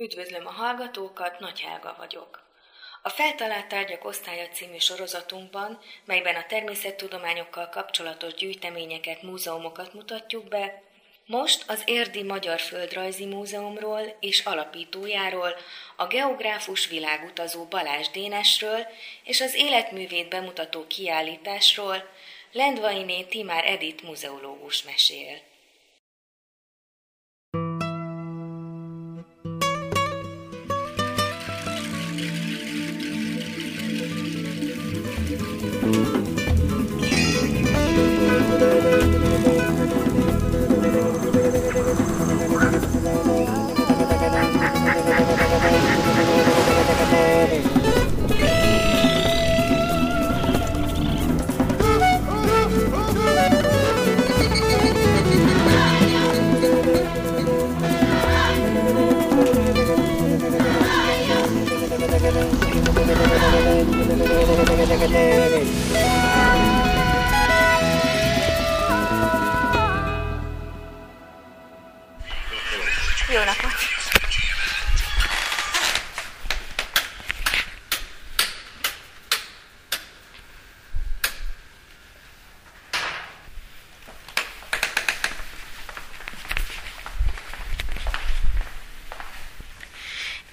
Üdvözlöm a hallgatókat, Nagy Helga vagyok. A Feltalált Tárgyak Osztálya című sorozatunkban, melyben a természettudományokkal kapcsolatos gyűjteményeket, múzeumokat mutatjuk be, most az Érdi Magyar Földrajzi Múzeumról és alapítójáról, a geográfus világutazó Balázs Dénesről és az életművét bemutató kiállításról Lendvainé Timár Edit muzeológus mesél.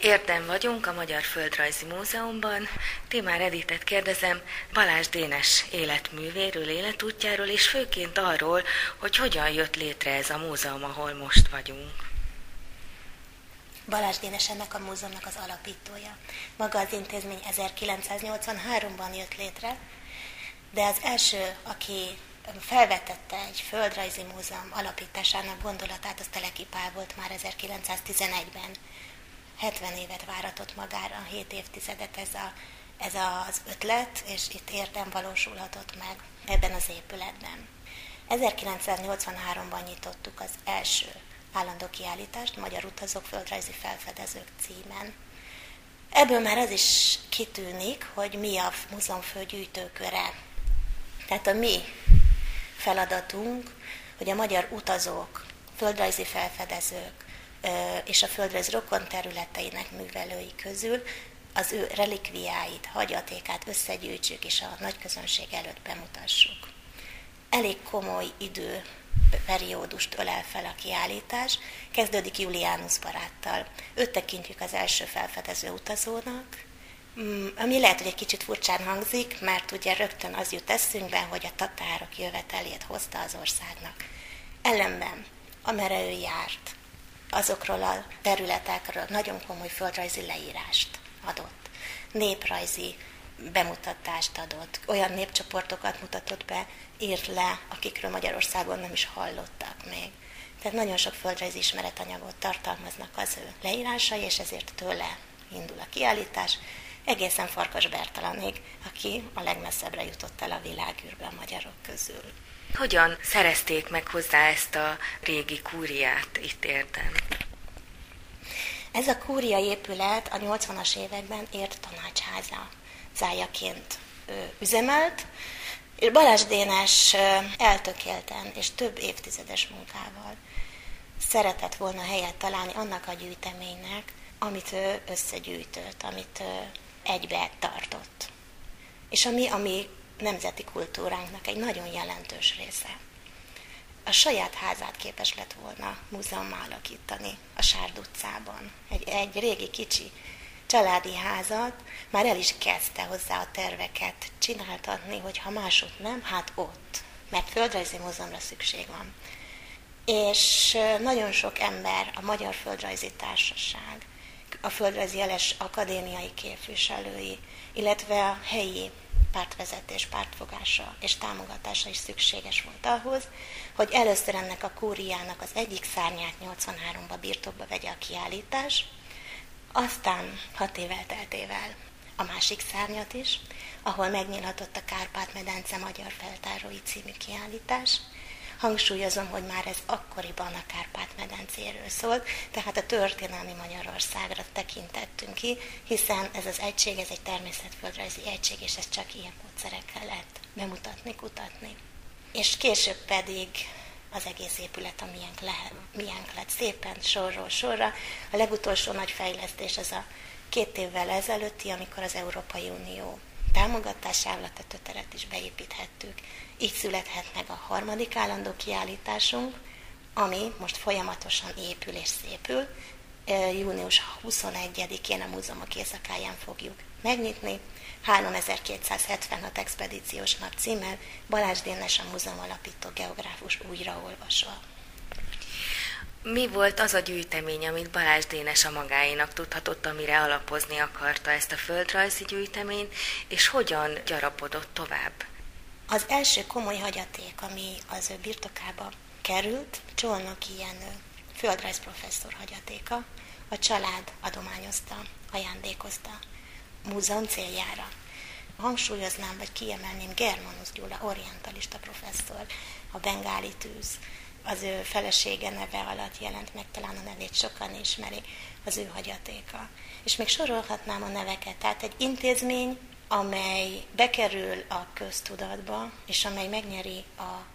Érden vagyunk a Magyar Földrajzi Múzeumban. Timár Editet kérdezem Balázs Dénes életművéről, életútjáról, és főként arról, hogy hogyan jött létre ez a múzeum, ahol most vagyunk. Balázs Dénes ennek a múzeumnak az alapítója. Maga az intézmény 1983-ban jött létre, de az első, aki felvetette egy földrajzi múzeum alapításának gondolatát, az Teleki Pál volt már 1911-ben. 70 évet váratott magára, 7 évtizedet ez, a, ez az ötlet, és itt értem valósulhatott meg ebben az épületben. 1983-ban nyitottuk az első állandó kiállítást, Magyar Utazók Földrajzi Felfedezők címen. Ebből már az is kitűnik, hogy mi a múzeum fölgyűjtőköre. Tehát a mi feladatunk, hogy a magyar utazók, földrajzi felfedezők, és a földrajz rokon területeinek művelői közül az ő relikviáit, hagyatékát összegyűjtsük és a nagy közönség előtt bemutassuk. Elég komoly idő periódust ölel fel a kiállítás, kezdődik Julianus baráttal. Őt tekintjük az első felfedező utazónak, mm, ami lehet, hogy egy kicsit furcsán hangzik, mert ugye rögtön az jut eszünkbe, hogy a tatárok jövetelét hozta az országnak. Ellenben, amerre ő járt, azokról a területekről nagyon komoly földrajzi leírást adott. Néprajzi bemutatást adott, olyan népcsoportokat mutatott be, írt le, akikről Magyarországon nem is hallottak még. Tehát nagyon sok földrajzi ismeretanyagot tartalmaznak az ő leírásai, és ezért tőle indul a kiállítás, egészen Farkas Bertalanig, aki a legmesszebbre jutott el a világűrbe a magyarok közül. Hogyan szerezték meg hozzá ezt a régi kúriát itt értem? Ez a kúria épület a 80-as években ért tanácsháza zájaként üzemelt, és Balázs Dénes eltökélten és több évtizedes munkával szeretett volna helyet találni annak a gyűjteménynek, amit ő összegyűjtött, amit egybe tartott. És ami, ami nemzeti kultúránknak egy nagyon jelentős része. A saját házát képes lett volna múzeum alakítani a Sárd utcában. Egy, egy régi kicsi családi házat, már el is kezdte hozzá a terveket csináltatni, hogy ha másod nem, hát ott, mert földrajzi múzeumra szükség van. És nagyon sok ember, a Magyar Földrajzi Társaság, a Földrajzi Jeles Akadémiai képviselői, illetve a helyi pártvezetés pártfogása és támogatása is szükséges volt ahhoz, hogy először ennek a kúriának az egyik szárnyát 83-ba birtokba vegye a kiállítás, aztán hat évvel teltével a másik szárnyat is, ahol megnyílhatott a Kárpát-medence Magyar Feltárói című kiállítás, Hangsúlyozom, hogy már ez akkoriban a Kárpát-medencéről szólt, tehát a történelmi Magyarországra tekintettünk ki, hiszen ez az egység, ez egy természetföldrajzi egység, és ezt csak ilyen módszerekkel lehet bemutatni, kutatni. És később pedig az egész épület, amilyen lehet, milyen lett szépen, sorról sorra. A legutolsó nagy fejlesztés az a két évvel ezelőtti, amikor az Európai Unió támogatásával a tetőteret is beépíthettük. Így születhet meg a harmadik állandó kiállításunk, ami most folyamatosan épül és szépül. Június 21-én a múzeumok éjszakáján fogjuk megnyitni. 3276 expedíciós nap címmel Balázs Dénes a múzeum alapító geográfus újraolvasva. Mi volt az a gyűjtemény, amit Balázs Dénes a magáénak tudhatott, amire alapozni akarta ezt a földrajzi gyűjteményt, és hogyan gyarapodott tovább? Az első komoly hagyaték, ami az ő birtokába került, Csolnoki Jenő, földrajz professzor hagyatéka, a család adományozta, ajándékozta múzeum céljára. Hangsúlyoznám, vagy kiemelném Germanus Gyula, orientalista professzor, a bengáli tűz, az ő felesége neve alatt jelent meg, talán a nevét sokan ismeri, az ő hagyatéka. És még sorolhatnám a neveket. Tehát egy intézmény, amely bekerül a köztudatba, és amely megnyeri a,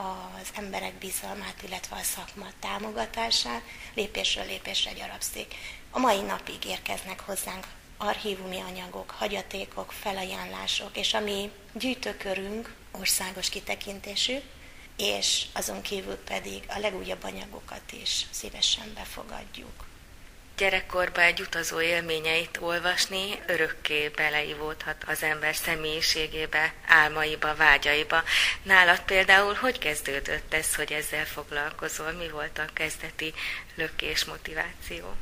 az emberek bizalmát, illetve a szakma támogatását, lépésről lépésre gyarapszik. A mai napig érkeznek hozzánk archívumi anyagok, hagyatékok, felajánlások, és ami gyűjtőkörünk országos kitekintésű, és azon kívül pedig a legújabb anyagokat is szívesen befogadjuk. Gyerekkorban egy utazó élményeit olvasni örökké beleivódhat az ember személyiségébe, álmaiba, vágyaiba. Nálad például hogy kezdődött ez, hogy ezzel foglalkozol? Mi volt a kezdeti lökés motiváció?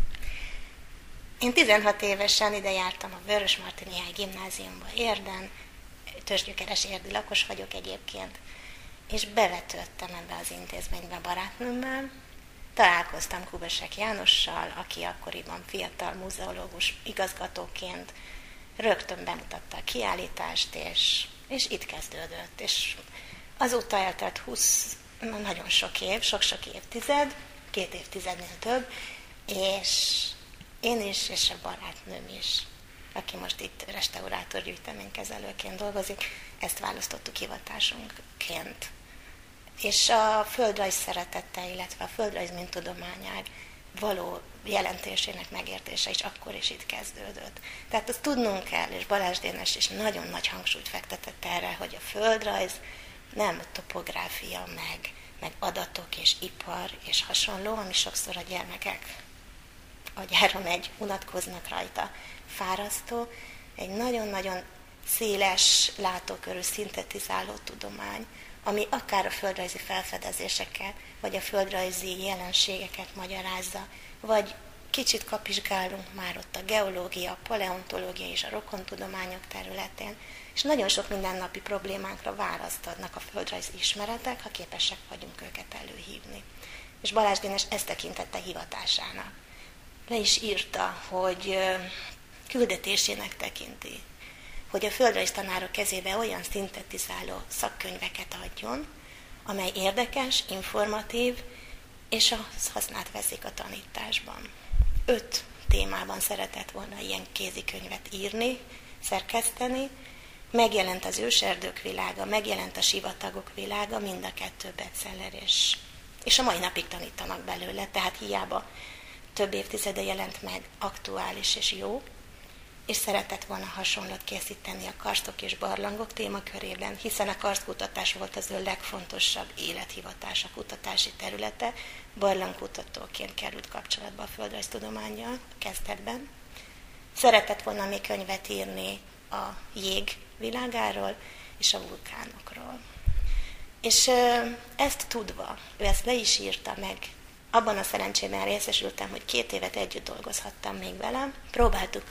Én 16 évesen ide jártam a Vörös Martiniai gimnáziumba Érden, törzsgyökeres érdi lakos vagyok egyébként, és bevetődtem ebbe az intézménybe barátnőmmel, találkoztam Kubesek Jánossal, aki akkoriban fiatal muzeológus igazgatóként rögtön bemutatta a kiállítást, és, és itt kezdődött. És azóta eltelt 20, nagyon sok év, sok-sok évtized, két évtizednél több, és én is, és a barátnőm is, aki most itt restaurátor gyűjteménykezelőként dolgozik, ezt választottuk hivatásunkként. És a földrajz szeretette, illetve a földrajz mint tudományág való jelentésének megértése is akkor is itt kezdődött. Tehát azt tudnunk kell, és Balázs Dénes is nagyon nagy hangsúlyt fektetett erre, hogy a földrajz nem topográfia meg, meg adatok és ipar és hasonló, ami sokszor a gyermekek agyára megy, unatkoznak rajta. Fárasztó, egy nagyon-nagyon széles látókörű szintetizáló tudomány, ami akár a földrajzi felfedezéseket, vagy a földrajzi jelenségeket magyarázza, vagy kicsit kapizsgálunk már ott a geológia, a paleontológia és a rokontudományok területén, és nagyon sok mindennapi problémánkra választ adnak a földrajzi ismeretek, ha képesek vagyunk őket előhívni. És Balázs Dénes ezt tekintette hivatásának le is írta, hogy küldetésének tekinti, hogy a földrajz tanárok kezébe olyan szintetizáló szakkönyveket adjon, amely érdekes, informatív, és az használt veszik a tanításban. Öt témában szeretett volna ilyen kézikönyvet írni, szerkeszteni, megjelent az őserdők világa, megjelent a sivatagok világa, mind a kettő bestseller, és, és a mai napig tanítanak belőle, tehát hiába több évtizede jelent meg, aktuális és jó, és szeretett volna hasonlót készíteni a karstok és barlangok témakörében, hiszen a karstkutatás volt az ő legfontosabb élethivatása kutatási területe, barlangkutatóként került kapcsolatba a földrajztudományjal kezdetben. Szeretett volna még könyvet írni a jég világáról és a vulkánokról. És ezt tudva, ő ezt le is írta meg abban a szerencsében részesültem, hogy két évet együtt dolgozhattam még velem. Próbáltuk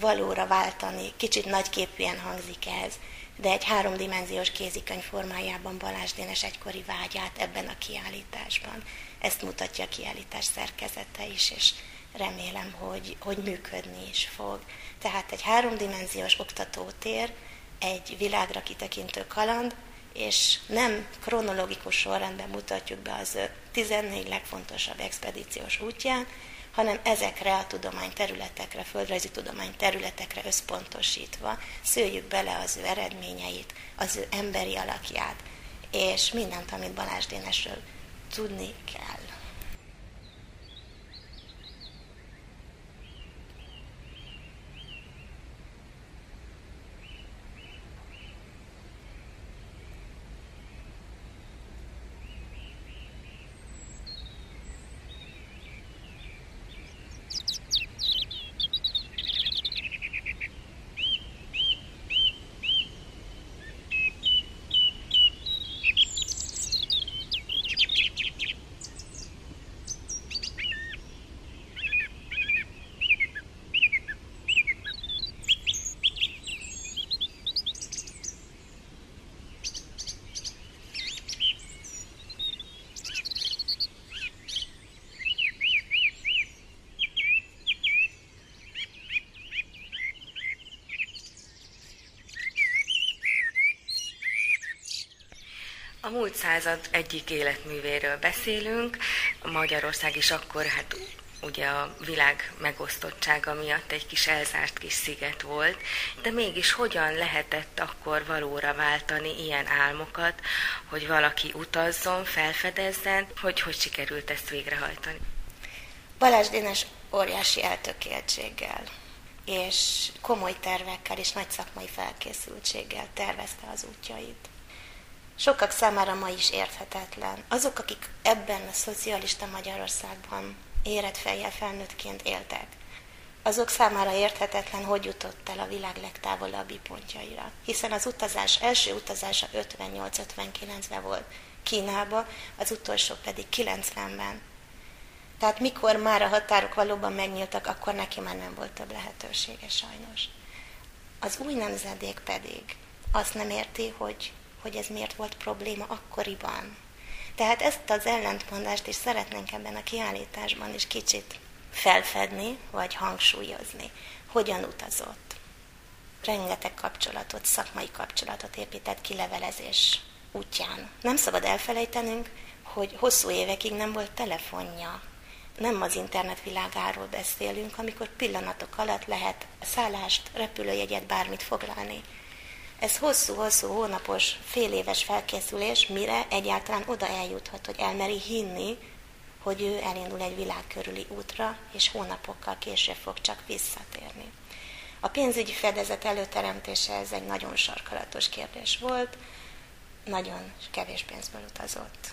valóra váltani, kicsit nagyképűen hangzik ez, de egy háromdimenziós kézikönyv formájában Balázs Dénes egykori vágyát ebben a kiállításban. Ezt mutatja a kiállítás szerkezete is, és remélem, hogy, hogy működni is fog. Tehát egy háromdimenziós oktatótér, egy világra kitekintő kaland, és nem kronológikus sorrendben mutatjuk be az 14 legfontosabb expedíciós útján, hanem ezekre a tudomány területekre, földrajzi tudomány területekre összpontosítva szőjük bele az ő eredményeit, az ő emberi alakját, és mindent, amit Balázs Dénesről tudni kell. A múlt század egyik életművéről beszélünk. Magyarország is akkor hát ugye a világ megosztottsága miatt egy kis elzárt kis sziget volt, de mégis hogyan lehetett akkor valóra váltani ilyen álmokat, hogy valaki utazzon, felfedezzen, hogy hogy sikerült ezt végrehajtani? Balázs Dénes óriási eltökéltséggel és komoly tervekkel és nagy szakmai felkészültséggel tervezte az útjait sokak számára ma is érthetetlen. Azok, akik ebben a szocialista Magyarországban érett fejjel felnőttként éltek, azok számára érthetetlen, hogy jutott el a világ legtávolabbi pontjaira. Hiszen az utazás, első utazása 58-59-ben volt Kínába, az utolsó pedig 90-ben. Tehát mikor már a határok valóban megnyíltak, akkor neki már nem volt több lehetősége sajnos. Az új nemzedék pedig azt nem érti, hogy hogy ez miért volt probléma akkoriban. Tehát ezt az ellentmondást is szeretnénk ebben a kiállításban is kicsit felfedni, vagy hangsúlyozni. Hogyan utazott? Rengeteg kapcsolatot, szakmai kapcsolatot épített ki levelezés útján. Nem szabad elfelejtenünk, hogy hosszú évekig nem volt telefonja. Nem az internet világáról beszélünk, amikor pillanatok alatt lehet szállást, repülőjegyet, bármit foglalni. Ez hosszú-hosszú hónapos, fél éves felkészülés, mire egyáltalán oda eljuthat, hogy elmeri hinni, hogy ő elindul egy világkörüli útra, és hónapokkal később fog csak visszatérni. A pénzügyi fedezet előteremtése ez egy nagyon sarkalatos kérdés volt, nagyon kevés pénzből utazott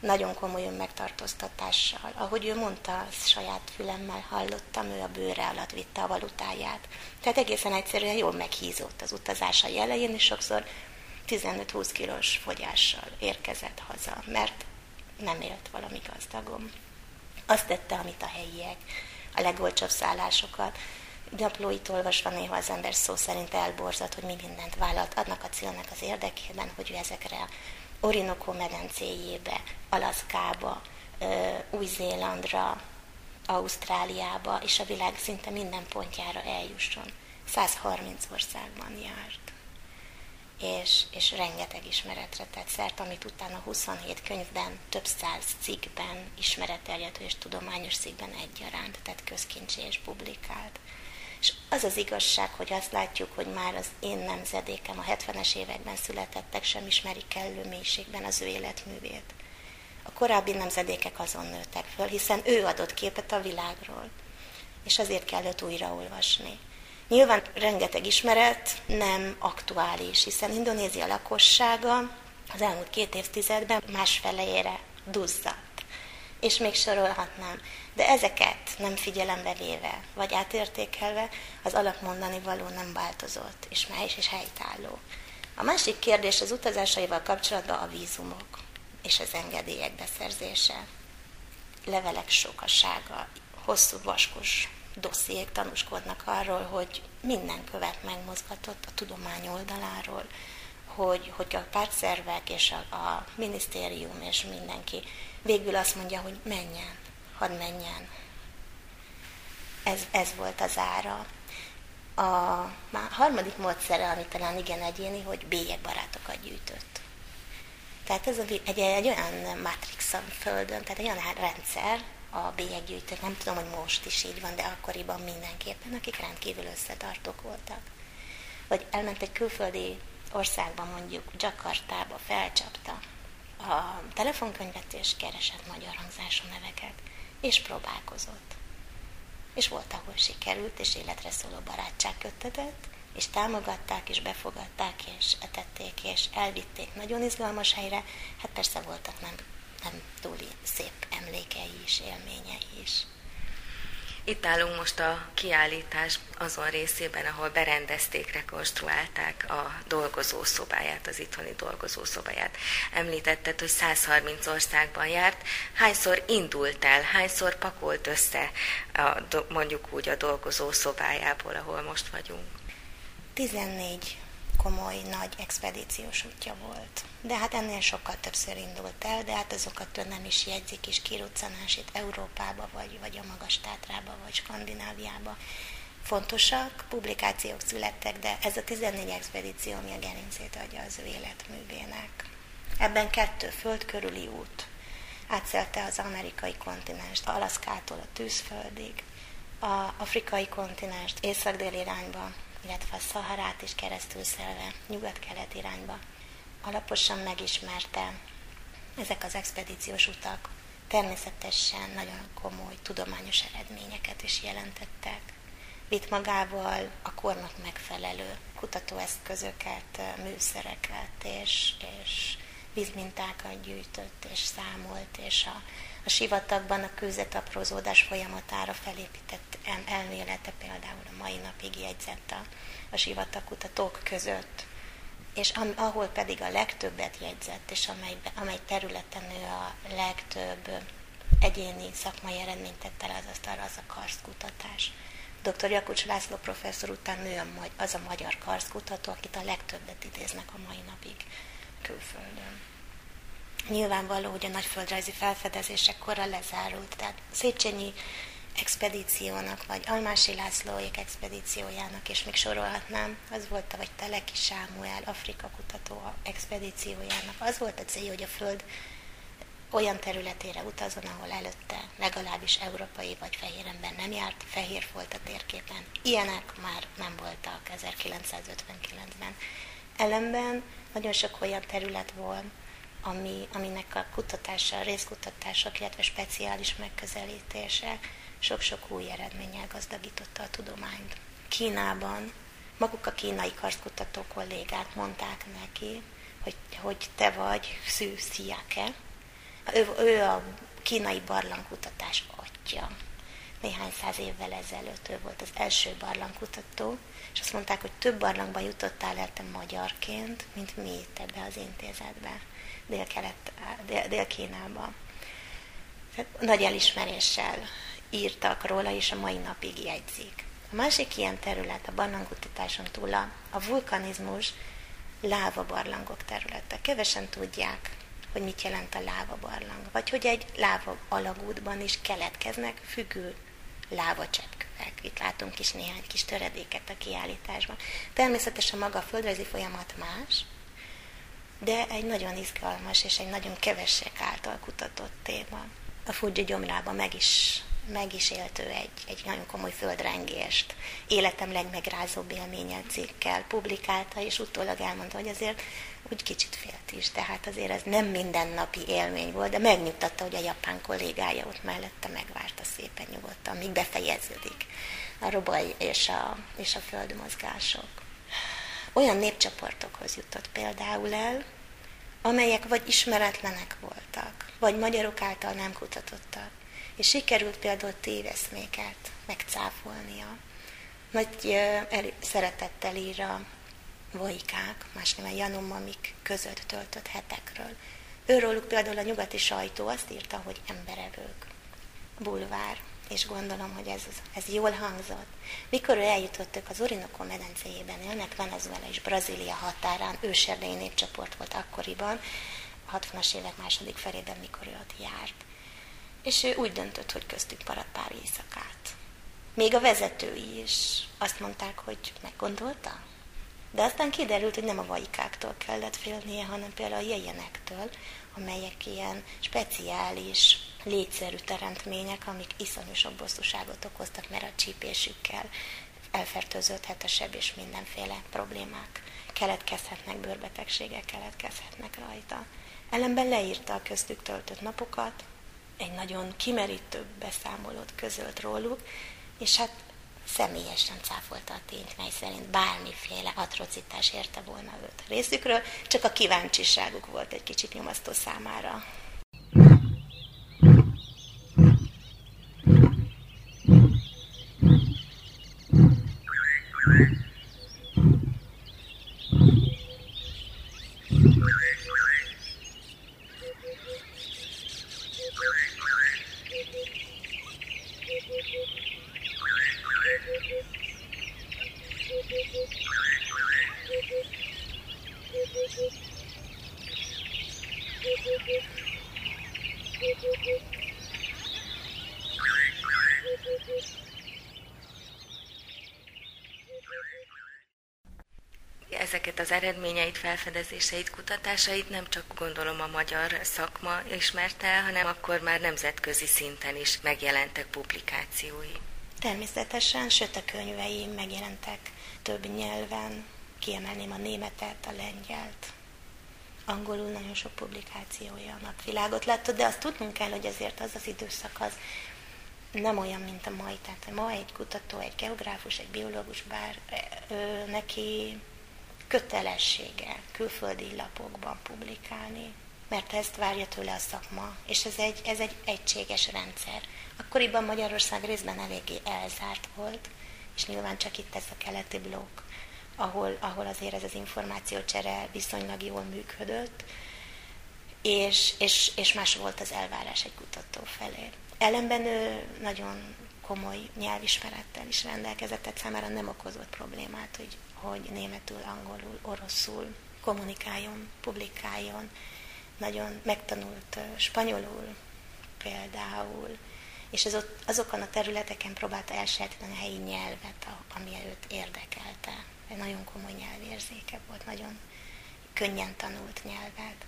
nagyon komoly megtartóztatással. Ahogy ő mondta, saját fülemmel hallottam, ő a bőre alatt vitte a valutáját. Tehát egészen egyszerűen jól meghízott az utazása elején, és sokszor 15-20 kilós fogyással érkezett haza, mert nem élt valami gazdagom. Azt tette, amit a helyiek, a legolcsóbb szállásokat, naplóit olvasva néha az ember szó szerint elborzat, hogy mi mindent vállalt annak a célnak az érdekében, hogy ő ezekre Orinoco medencéjébe, Alaszkába, Új-Zélandra, Ausztráliába és a világ szinte minden pontjára eljusson. 130 országban járt. És, és rengeteg ismeretre tett szert, amit utána 27 könyvben, több száz cikkben, ismereterjedő és tudományos cikkben egyaránt tett közkincsé és publikált. És az az igazság, hogy azt látjuk, hogy már az én nemzedékem, a 70-es években születettek sem ismerik kellő mélységben az ő életművét. A korábbi nemzedékek azon nőttek föl, hiszen ő adott képet a világról, és azért kell őt újraolvasni. Nyilván rengeteg ismeret nem aktuális, hiszen Indonézia lakossága az elmúlt két évtizedben másfelejére duzzadt. És még sorolhatnám. De ezeket nem figyelembe véve, vagy átértékelve, az alapmondani való nem változott, és mely és helytálló. A másik kérdés az utazásaival kapcsolatban a vízumok és az engedélyek beszerzése. Levelek sokasága, hosszú vaskos dossziék tanúskodnak arról, hogy minden követ megmozgatott a tudomány oldaláról, hogy, hogy a pártszervek és a, a minisztérium és mindenki végül azt mondja, hogy menjen, hadd menjen. Ez, ez volt az ára. A már harmadik módszere, ami talán igen egyéni, hogy bélyeg barátokat gyűjtött. Tehát ez a, egy, egy olyan matrix a Földön, tehát egy olyan rendszer, a bélyeggyűjtők, nem tudom, hogy most is így van, de akkoriban mindenképpen, akik rendkívül összetartók voltak. Vagy elment egy külföldi országba, mondjuk Jakartába, felcsapta, a telefonkönyvet, és keresett magyar hangzású neveket, és próbálkozott. És volt, ahol sikerült, és életre szóló barátság köttetett, és támogatták, és befogadták, és etették, és elvitték nagyon izgalmas helyre. Hát persze voltak nem, nem túl szép emlékei is, élményei is. Itt állunk most a kiállítás azon részében, ahol berendezték, rekonstruálták a dolgozószobáját, az itthoni dolgozószobáját. Említetted, hogy 130 országban járt. Hányszor indult el, hányszor pakolt össze a, mondjuk úgy a dolgozószobájából, ahol most vagyunk? 14 komoly, nagy expedíciós útja volt. De hát ennél sokkal többször indult el, de hát azokat nem is jegyzik, és kiruccanás itt Európába, vagy, vagy a Magas Tátrába, vagy Skandináviába. Fontosak, publikációk születtek, de ez a 14 expedíció, ami a gerincét adja az ő életművének. Ebben kettő föld körüli út. Átszelte az amerikai kontinenst, Alaszkától a tűzföldig, a afrikai kontinenst észak-dél irányba, illetve a Szaharát is keresztül szelve nyugat-kelet irányba. Alaposan megismerte ezek az expedíciós utak természetesen nagyon komoly tudományos eredményeket is jelentettek. Vitt magával a kornak megfelelő kutatóeszközöket, műszereket és, és vízmintákat gyűjtött és számolt, és a, a sivatagban a kőzetaprózódás folyamatára felépített elmélete például a mai napig jegyzett a, a sivatagkutatók között, és am, ahol pedig a legtöbbet jegyzett, és amely, amely területen ő a legtöbb egyéni szakmai eredményt tett el az asztalra, az a karszkutatás. Dr. Jakucs László professzor után ő az a magyar karszkutató, akit a legtöbbet idéznek a mai napig külföldön. Nyilvánvaló, hogy a nagy földrajzi felfedezések korra lezárult, tehát Széchenyi expedíciónak, vagy Almási Lászlóék expedíciójának, és még sorolhatnám, az volt, vagy Teleki Sámuel, Afrika kutató expedíciójának. Az volt a célja, hogy a Föld olyan területére utazon, ahol előtte legalábbis európai vagy fehér ember nem járt, fehér volt a térképen. Ilyenek már nem voltak 1959-ben. Ellenben nagyon sok olyan terület volt, ami, aminek a kutatása, részkutatások, illetve speciális megközelítése sok-sok új eredményiel gazdagította a tudományt. Kínában maguk a kínai karszkutató kollégák mondták neki, hogy, hogy te vagy Szű Sziake. Ő, ő a kínai barlangkutatás atya. Néhány száz évvel ezelőtt ő volt az első barlangkutató, és azt mondták, hogy több barlangba jutottál el te magyarként, mint mi itt ebbe az intézetbe, dél-kelet, dél-Kínába. Dél nagy elismeréssel írtak róla, és a mai napig jegyzik. A másik ilyen terület a barlangkutatáson túl a, a vulkanizmus láva barlangok területe. Kevesen tudják, hogy mit jelent a láva barlang, vagy hogy egy láva alagútban is keletkeznek függő cseppkövek. Itt látunk is néhány kis töredéket a kiállításban. Természetesen maga a földrajzi folyamat más, de egy nagyon izgalmas és egy nagyon kevesek által kutatott téma. A Fuji gyomrában meg is meg is élt ő egy, egy nagyon komoly földrengést, életem legmegrázóbb élménye cikkel publikálta, és utólag elmondta, hogy azért úgy kicsit félt is, tehát azért ez nem mindennapi élmény volt, de megnyugtatta, hogy a japán kollégája ott mellette megvárta szépen nyugodtan, míg befejeződik a robaj és a, és a földmozgások. Olyan népcsoportokhoz jutott például el, amelyek vagy ismeretlenek voltak, vagy magyarok által nem kutatottak és sikerült például téveszméket megcáfolnia. Nagy el, szeretettel ír a Vojkák, más neven Janum, amik között töltött hetekről. Őróluk például a nyugati sajtó azt írta, hogy emberevők, bulvár, és gondolom, hogy ez, ez jól hangzott. Mikor eljutottak az Orinoco medencéjében élnek, Venezuela és Brazília határán, őserdei népcsoport volt akkoriban, a 60-as évek második felében, mikor ő ott járt és ő úgy döntött, hogy köztük maradt pár éjszakát. Még a vezetői is azt mondták, hogy meggondolta. De aztán kiderült, hogy nem a vaikáktól kellett félnie, hanem például a jejenektől, amelyek ilyen speciális, létszerű teremtmények, amik iszonyú sok bosszúságot okoztak, mert a csípésükkel elfertőződhet a seb, és mindenféle problémák keletkezhetnek, bőrbetegségek keletkezhetnek rajta. Ellenben leírta a köztük töltött napokat, egy nagyon kimerítő beszámolót közölt róluk, és hát személyesen cáfolta a tényt, mely szerint bármiféle atrocitás érte volna őt részükről, csak a kíváncsiságuk volt egy kicsit nyomasztó számára. Ezeket az eredményeit, felfedezéseit, kutatásait nem csak gondolom a magyar szakma ismerte hanem akkor már nemzetközi szinten is megjelentek publikációi. Természetesen, sőt a könyvei megjelentek több nyelven, kiemelném a németet, a lengyelt, angolul nagyon sok publikációja napvilágot látta, de azt tudnunk kell, hogy azért az az időszak az nem olyan, mint a mai. Tehát ma egy kutató, egy geográfus, egy biológus, bár ö, neki kötelessége külföldi lapokban publikálni, mert ezt várja tőle a szakma, és ez egy, ez egy egységes rendszer. Akkoriban Magyarország részben eléggé elzárt volt, és nyilván csak itt ez a keleti blokk, ahol, ahol azért ez az információcsere viszonylag jól működött, és, és, és más volt az elvárás egy kutató felé. Ellenben ő nagyon komoly nyelvismerettel is rendelkezett, tehát számára nem okozott problémát, hogy, hogy németül, angolul, oroszul kommunikáljon, publikáljon. Nagyon megtanult spanyolul például, és az ott, azokon a területeken próbálta elsajátítani a helyi nyelvet, ami őt érdekelte. Egy nagyon komoly nyelvérzéke volt, nagyon könnyen tanult nyelvet.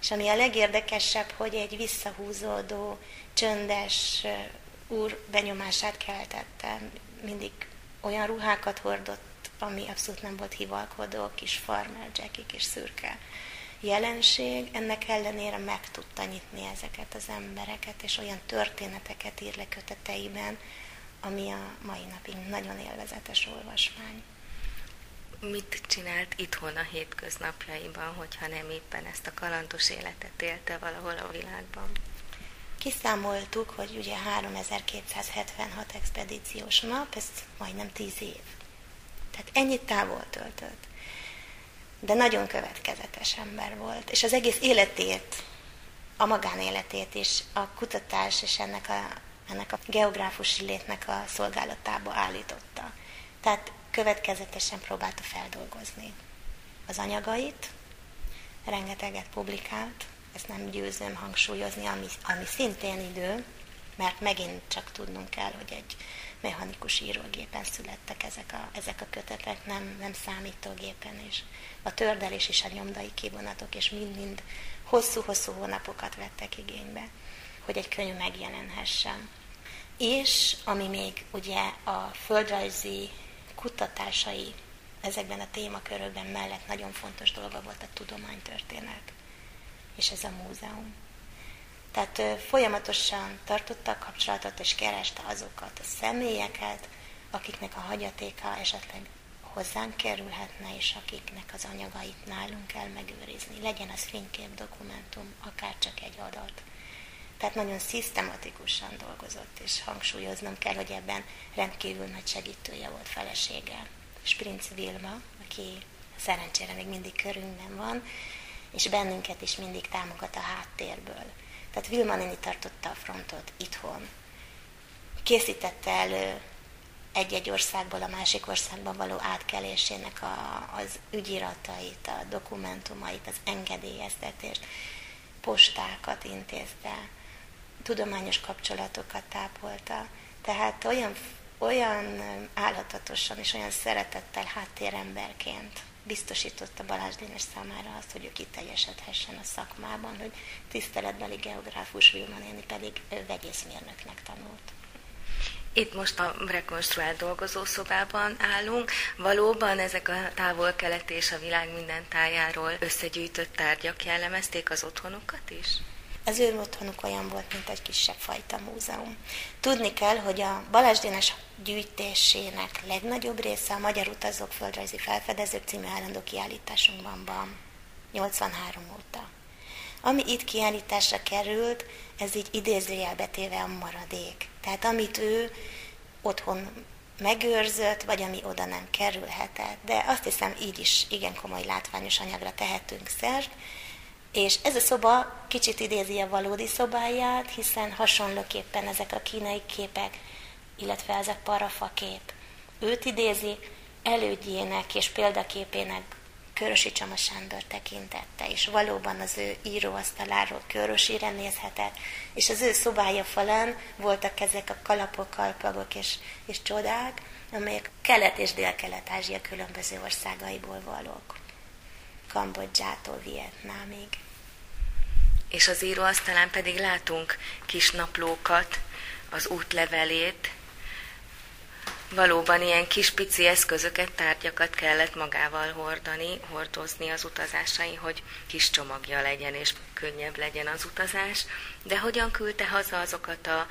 És ami a legérdekesebb, hogy egy visszahúzódó, csöndes úr benyomását keltette. Mindig olyan ruhákat hordott, ami abszolút nem volt hivalkodó, kis farmer, jacky, kis szürke jelenség, ennek ellenére meg tudta nyitni ezeket az embereket, és olyan történeteket ír le köteteiben, ami a mai napig nagyon élvezetes olvasmány. Mit csinált itthon a hétköznapjaiban, hogyha nem éppen ezt a kalandos életet élte valahol a világban? Kiszámoltuk, hogy ugye 3276 expedíciós nap, ez majdnem 10 év. Tehát ennyit távol töltött. De nagyon következetes ember volt, és az egész életét, a magánéletét is a kutatás és ennek a, ennek a geográfusi létnek a szolgálatába állította. Tehát következetesen próbálta feldolgozni az anyagait, rengeteget publikált, ezt nem győzöm hangsúlyozni, ami, ami szintén idő, mert megint csak tudnunk kell, hogy egy mechanikus írógépen születtek ezek a, ezek a kötetek, nem, nem számítógépen is. A tördelés és a nyomdai kivonatok, és mind-mind hosszú-hosszú hónapokat vettek igénybe, hogy egy könyv megjelenhessen. És ami még ugye a földrajzi kutatásai ezekben a témakörökben mellett nagyon fontos dolga volt a tudománytörténet és ez a múzeum. Tehát folyamatosan tartotta a kapcsolatot, és kereste azokat a személyeket, akiknek a hagyatéka esetleg hozzánk kerülhetne, és akiknek az anyagait nálunk kell megőrizni. Legyen az fénykép, dokumentum, akár csak egy adat. Tehát nagyon szisztematikusan dolgozott, és hangsúlyoznom kell, hogy ebben rendkívül nagy segítője volt felesége. Sprinc Vilma, aki szerencsére még mindig körünkben van, és bennünket is mindig támogat a háttérből. Tehát Vilma néni tartotta a frontot itthon. Készítette elő egy-egy országból a másik országba való átkelésének a, az ügyiratait, a dokumentumait, az engedélyeztetést, postákat intézte, tudományos kapcsolatokat tápolta. Tehát olyan, olyan állatatosan és olyan szeretettel háttéremberként biztosította Balázs Dénes számára azt, hogy ő kiteljesedhessen a szakmában, hogy tiszteletbeli geográfus Vilma néni pedig vegyészmérnöknek tanult. Itt most a rekonstruált dolgozószobában állunk. Valóban ezek a távol-kelet és a világ minden tájáról összegyűjtött tárgyak jellemezték az otthonukat is? Az ő otthonuk olyan volt, mint egy kisebb fajta múzeum. Tudni kell, hogy a Balázs Dénes gyűjtésének legnagyobb része a Magyar Utazók Földrajzi Felfedezők című állandó kiállításunkban van, 83 óta. Ami itt kiállításra került, ez így idézőjelbetéve a maradék. Tehát amit ő otthon megőrzött, vagy ami oda nem kerülhetett. De azt hiszem, így is igen komoly látványos anyagra tehetünk szert. És ez a szoba kicsit idézi a valódi szobáját, hiszen hasonlóképpen ezek a kínai képek, illetve ez a parafa kép őt idézi, elődjének és példaképének Körösi Csama Sándor tekintette, és valóban az ő íróasztaláról Körösire nézhetett, és az ő szobája falán voltak ezek a kalapok, kalpagok és, és csodák, amelyek Kelet- és Dél-Kelet-Ázsia különböző országaiból valók. Kambodzsától Vietnámig. És az íróasztalán pedig látunk kis naplókat, az útlevelét, valóban ilyen kis pici eszközöket, tárgyakat kellett magával hordani, hordozni az utazásai, hogy kis csomagja legyen és könnyebb legyen az utazás. De hogyan küldte haza azokat a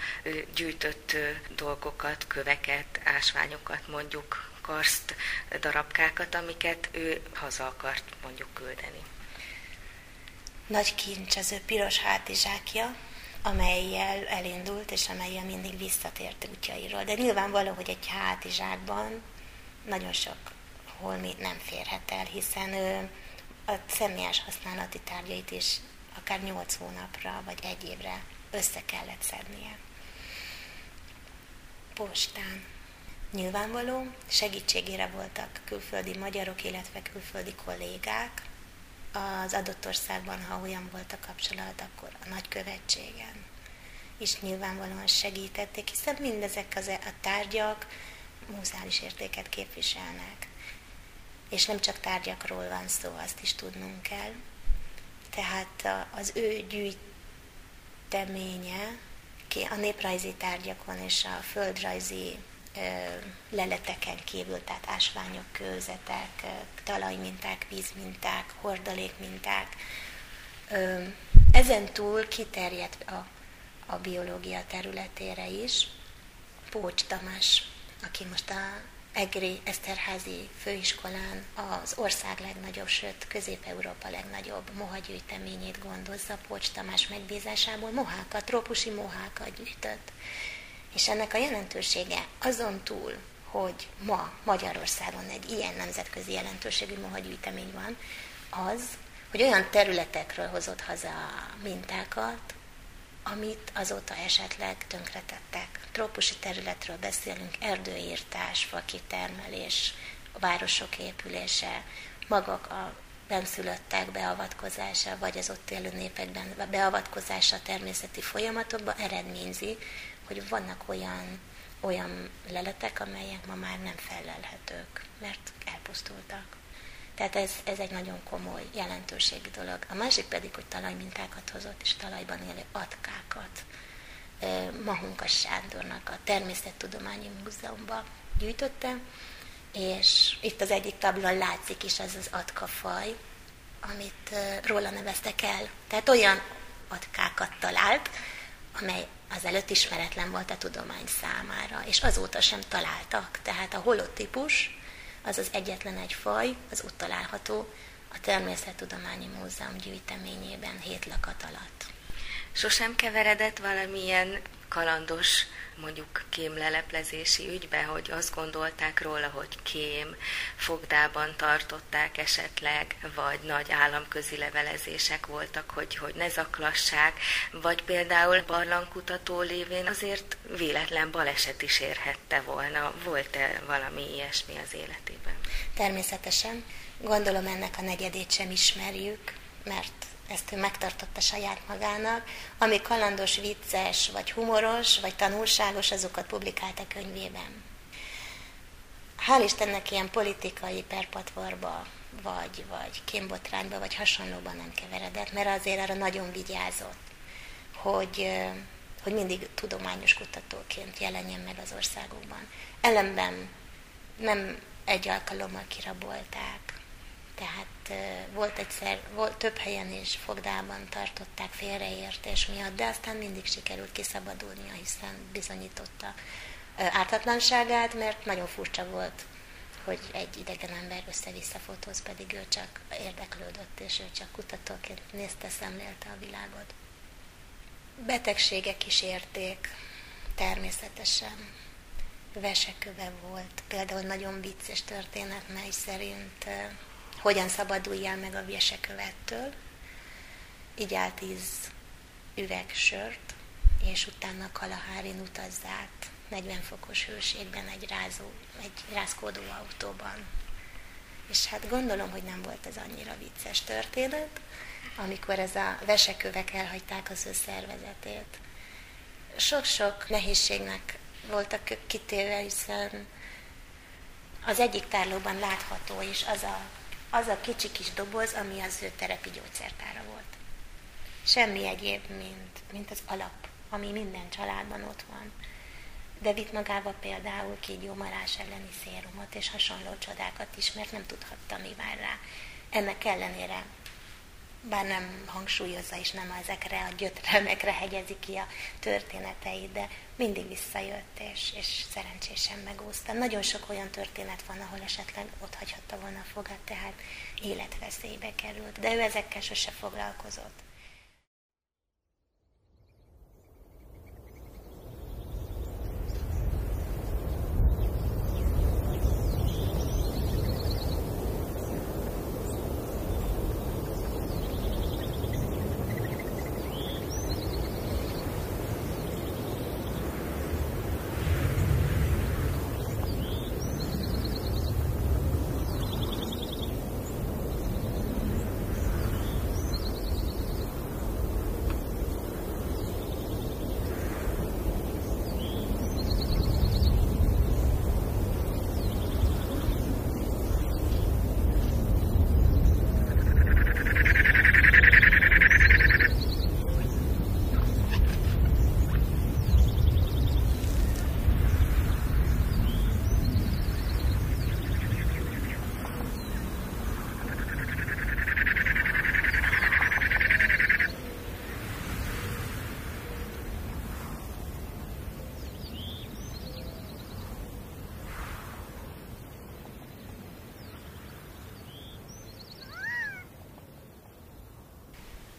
gyűjtött dolgokat, köveket, ásványokat mondjuk, karszt darabkákat, amiket ő haza akart mondjuk küldeni? Nagy kincs az ő piros hátizsákja, amelyel elindult, és amelyel mindig visszatért útjairól. De nyilvánvaló, hogy egy hátizsákban nagyon sok holmi nem férhet el, hiszen ő a személyes használati tárgyait is akár 8 hónapra vagy egy évre össze kellett szednie. Postán. Nyilvánvaló, segítségére voltak külföldi magyarok, illetve külföldi kollégák, az adott országban, ha olyan volt a kapcsolat, akkor a nagykövetségen is nyilvánvalóan segítették, hiszen mindezek az, a tárgyak muzeális értéket képviselnek. És nem csak tárgyakról van szó, azt is tudnunk kell. Tehát az ő gyűjteménye a néprajzi tárgyakon és a földrajzi leleteken kívül, tehát ásványok, kőzetek, talajminták, vízminták, hordalékminták. Ezen túl kiterjedt a, a biológia területére is. Pócs Tamás, aki most a Egri Eszterházi főiskolán az ország legnagyobb, sőt Közép-Európa legnagyobb mohagyűjteményét gondozza Pócs Tamás megbízásából, mohákat, trópusi mohákat gyűjtött. És ennek a jelentősége azon túl, hogy ma Magyarországon egy ilyen nemzetközi jelentőségű mohagyűjtemény van, az, hogy olyan területekről hozott haza mintákat, amit azóta esetleg tönkretettek. Trópusi területről beszélünk, erdőírtás, fakitermelés, városok épülése, maguk a benszülöttek beavatkozása, vagy az ott élő népekben beavatkozása természeti folyamatokba eredményzi, hogy vannak olyan, olyan leletek, amelyek ma már nem felelhetők, mert elpusztultak. Tehát ez, ez egy nagyon komoly jelentőségi dolog. A másik pedig, hogy talajmintákat hozott, és talajban élő atkákat. Mahunkas Sándornak a Természettudományi Múzeumban gyűjtötte, és itt az egyik tablon látszik is az az atkafaj, amit róla neveztek el. Tehát olyan atkákat talált, amely az előtt ismeretlen volt a tudomány számára, és azóta sem találtak. Tehát a holotípus az az egyetlen egy faj, az ott található a Természettudományi Múzeum gyűjteményében hét lakat alatt. Sosem keveredett valamilyen kalandos mondjuk kémleleplezési ügybe, hogy azt gondolták róla, hogy kém, fogdában tartották esetleg, vagy nagy államközi levelezések voltak, hogy, hogy ne zaklassák, vagy például barlangkutató lévén azért véletlen baleset is érhette volna. Volt-e valami ilyesmi az életében? Természetesen. Gondolom ennek a negyedét sem ismerjük, mert ezt ő megtartotta saját magának, ami kalandos, vicces, vagy humoros, vagy tanulságos, azokat publikálta könyvében. Hál' Istennek ilyen politikai perpatvarba, vagy, vagy kémbotrányba, vagy hasonlóban nem keveredett, mert azért arra nagyon vigyázott, hogy, hogy mindig tudományos kutatóként jelenjen meg az országokban. Ellenben nem egy alkalommal kirabolták, tehát volt egyszer, volt, több helyen is fogdában tartották félreértés miatt, de aztán mindig sikerült kiszabadulnia, hiszen bizonyította ártatlanságát, mert nagyon furcsa volt, hogy egy idegen ember össze-vissza fotóz, pedig ő csak érdeklődött, és ő csak kutatóként nézte, szemlélte a világot. Betegségek is érték, természetesen. Veseköve volt, például nagyon vicces történet, mely szerint hogyan szabaduljál meg a vesekövettől. Így áll tíz üveg sört, és utána Kalahárin utazzált 40 fokos hőségben egy, rázó, egy rázkódó autóban. És hát gondolom, hogy nem volt ez annyira vicces történet, amikor ez a vesekövek elhagyták az ő szervezetét. Sok-sok nehézségnek voltak kitéve, hiszen az egyik tárlóban látható is az a, az a kicsi kis doboz, ami az ő terepi gyógyszertára volt. Semmi egyéb, mint, mint az alap, ami minden családban ott van de vitt magával például kígyómarás elleni szérumot és hasonló csodákat is, mert nem tudhatta, mi vár rá. Ennek ellenére, bár nem hangsúlyozza és nem ezekre a gyötrelmekre hegyezi ki a történeteit, de mindig visszajött, és, és szerencsésen megúszta. Nagyon sok olyan történet van, ahol esetleg ott hagyhatta volna a fogát, tehát életveszélybe került, de ő ezekkel sose foglalkozott.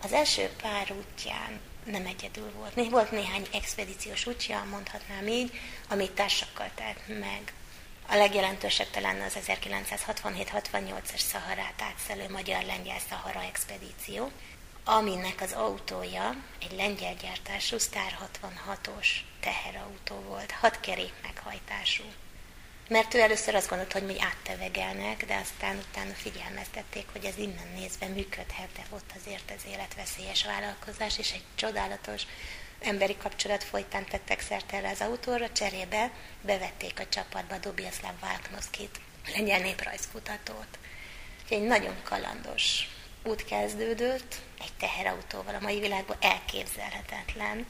Az első pár útján nem egyedül volt. Volt néhány expedíciós útja, mondhatnám így, amit társakkal tett meg. A legjelentősebb talán az 1967-68-as Szaharát átszelő magyar-lengyel Szahara expedíció, aminek az autója egy lengyel gyártású Star 66-os teherautó volt, hat kerék meghajtású. Mert ő először azt gondolta, hogy mi áttevegelnek, de aztán utána figyelmeztették, hogy ez innen nézve működhet, de ott azért ez életveszélyes vállalkozás, és egy csodálatos emberi kapcsolat folytán tettek szert erre az autóra, cserébe bevették a csapatba Dobieszláv Válknoszkit, lengyel néprajzkutatót. Egy nagyon kalandos út kezdődött, egy teherautóval, a mai világban elképzelhetetlen,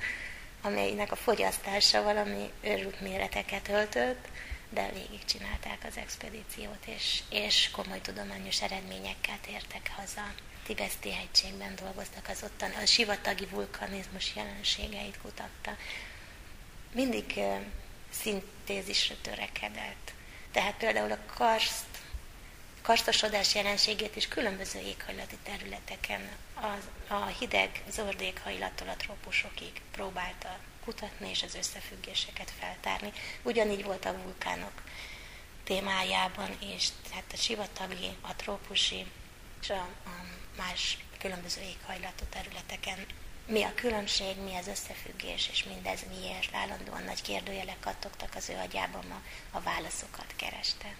amelynek a fogyasztása valami őrült méreteket öltött, de végigcsinálták az expedíciót, és, és komoly tudományos eredményekkel tértek haza. Tibeszti hegységben dolgoztak az ottan, a sivatagi vulkanizmus jelenségeit kutatta. Mindig szintézisre törekedett. Tehát például a karszt, karstosodás jelenségét is különböző éghajlati területeken, a, a hideg, zöld éghajlattól a trópusokig próbálta kutatni és az összefüggéseket feltárni. Ugyanígy volt a vulkánok témájában is, tehát a sivatagi, a trópusi és a, a más különböző éghajlatú területeken mi a különbség, mi az összefüggés, és mindez miért. Állandóan nagy kérdőjelek kattogtak az ő agyában, a, a válaszokat kereste.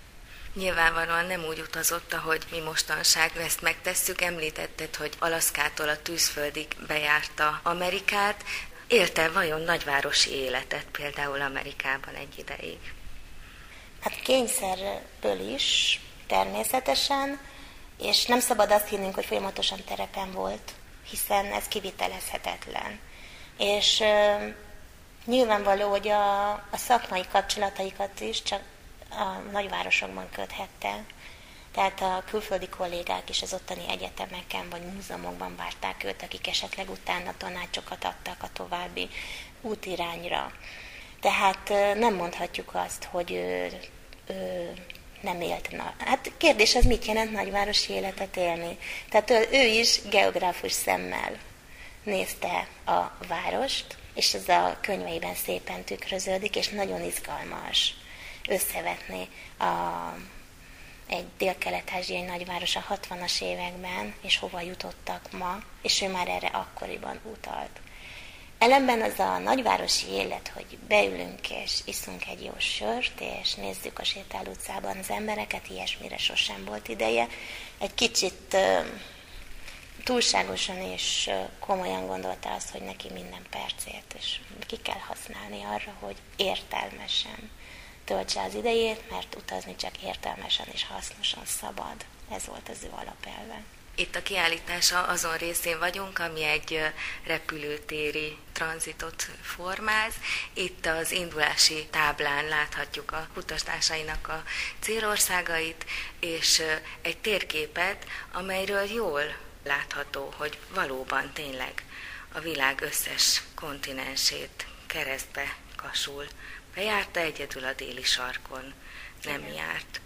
Nyilvánvalóan nem úgy utazott, ahogy mi mostanság ezt megtesszük. Említetted, hogy Alaszkától a tűzföldig bejárta Amerikát. Élte vajon nagyvárosi életet például Amerikában egy ideig? Hát kényszerből is, természetesen, és nem szabad azt hinnünk, hogy folyamatosan terepen volt, hiszen ez kivitelezhetetlen. És Nyilvánvaló, hogy a, a szakmai kapcsolataikat is csak a nagyvárosokban köthette. Tehát a külföldi kollégák is az ottani egyetemeken vagy múzeumokban várták őt, akik esetleg utána tanácsokat adtak a további útirányra. Tehát nem mondhatjuk azt, hogy ő, ő nem élt. Na, hát kérdés az, mit jelent nagyvárosi életet élni? Tehát ő is geográfus szemmel nézte a várost, és ez a könyveiben szépen tükröződik, és nagyon izgalmas összevetni a, egy dél-kelet-ázsiai nagyváros a 60-as években, és hova jutottak ma, és ő már erre akkoriban utalt. Ellenben az a nagyvárosi élet, hogy beülünk és iszunk egy jó sört, és nézzük a sétáló utcában az embereket, ilyesmire sosem volt ideje. Egy kicsit túlságosan és komolyan gondolta azt, hogy neki minden percét, és ki kell használni arra, hogy értelmesen töltse az idejét, mert utazni csak értelmesen és hasznosan szabad. Ez volt az ő alapelve. Itt a kiállítása azon részén vagyunk, ami egy repülőtéri tranzitot formáz. Itt az indulási táblán láthatjuk a kutatásainak a célországait, és egy térképet, amelyről jól látható, hogy valóban tényleg a világ összes kontinensét keresztbe kasul. Bejárta egyedül a déli sarkon, nem Igen. járt.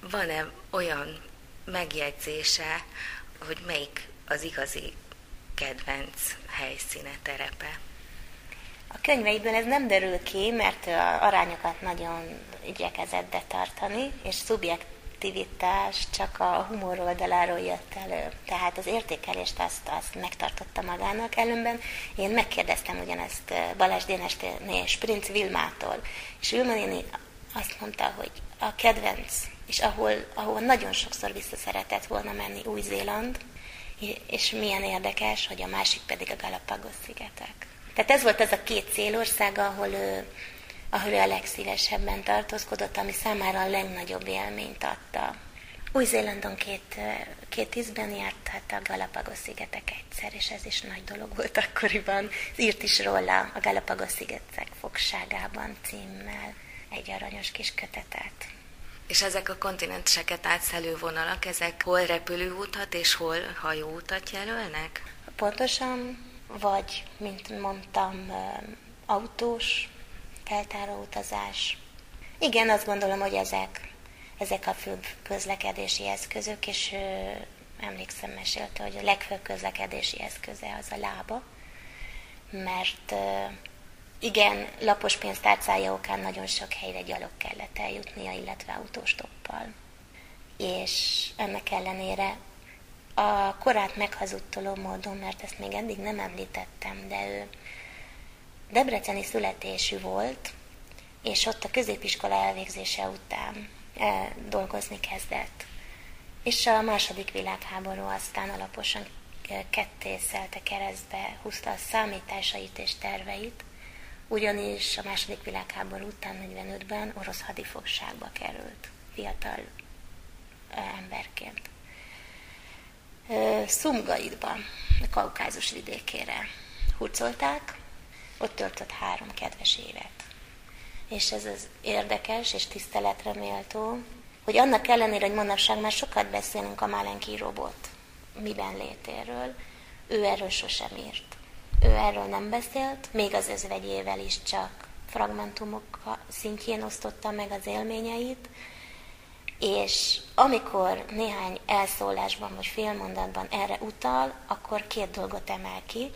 Van-e olyan megjegyzése, hogy melyik az igazi kedvenc helyszíne, terepe? A könyveiből ez nem derül ki, mert a arányokat nagyon igyekezett betartani, és szubjektivitás csak a humor oldaláról jött elő. Tehát az értékelést azt, azt megtartotta magának. Ellenben én megkérdeztem ugyanezt Balázs Dénesténél és Prince Vilmától, és Vilma néni azt mondta, hogy a kedvenc, és ahol, ahol nagyon sokszor vissza szeretett volna menni Új-Zéland, és milyen érdekes, hogy a másik pedig a Galapagos-szigetek. Tehát ez volt az a két célország, ahol ő, ahol ő a legszívesebben tartózkodott, ami számára a legnagyobb élményt adta. Új-Zélandon két, két tízben járt, hát a Galapagos-szigetek egyszer, és ez is nagy dolog volt akkoriban. Írt is róla a Galapagos-szigetek fogságában címmel egy aranyos kis kötetet. És ezek a kontinenseket átszelő vonalak, ezek hol repülőútat és hol hajóutat jelölnek? Pontosan, vagy, mint mondtam, autós, feltáró utazás. Igen, azt gondolom, hogy ezek, ezek a főbb közlekedési eszközök, és ö, emlékszem, mesélte, hogy a legfőbb közlekedési eszköze az a lába, mert igen, lapos pénztárcája okán nagyon sok helyre gyalog kellett eljutnia, illetve autóstoppal. És ennek ellenére a korát meghazudtoló módon, mert ezt még eddig nem említettem, de ő debreceni születésű volt, és ott a középiskola elvégzése után e, dolgozni kezdett. És a második világháború aztán alaposan e, kettészelte keresztbe, húzta a számításait és terveit, ugyanis a második világháború után 45-ben orosz hadifogságba került fiatal emberként. Szumgaidban, a kaukázus vidékére hurcolták, ott töltött három kedves évet. És ez az érdekes és tiszteletre méltó, hogy annak ellenére, hogy manapság már sokat beszélünk a Málenki robot miben létéről, ő erről sosem írt. Ő erről nem beszélt, még az özvegyével is csak fragmentumok szintjén osztotta meg az élményeit, és amikor néhány elszólásban vagy félmondatban erre utal, akkor két dolgot emel ki,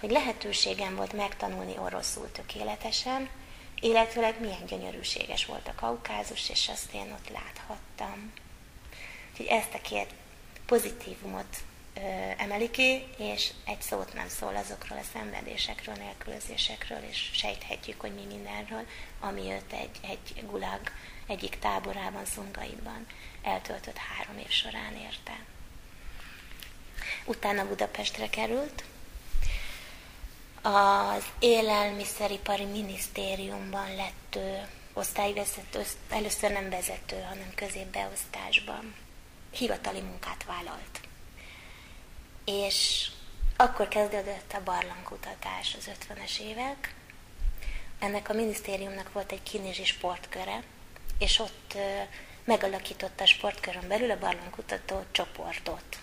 hogy lehetőségem volt megtanulni oroszul tökéletesen, illetőleg milyen gyönyörűséges volt a kaukázus, és azt én ott láthattam. Úgyhogy ezt a két pozitívumot emeli ki, és egy szót nem szól azokról a szenvedésekről, nélkülözésekről, és sejthetjük, hogy mi mindenről, ami őt egy, egy gulag egyik táborában, Szungaidban eltöltött három év során érte. Utána Budapestre került, az élelmiszeripari minisztériumban lett ő osztályvezető, először nem vezető, hanem középbeosztásban. Hivatali munkát vállalt és akkor kezdődött a barlangkutatás az 50-es évek, ennek a minisztériumnak volt egy kínézsi sportköre, és ott megalakította a sportkörön belül a barlangkutató csoportot.